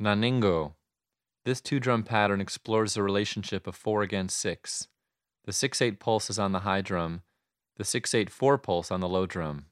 Naningo. This two drum pattern explores the relationship of 4 against 6. The 6 8 pulse is on the high drum, the 6 8 4 pulse on the low drum.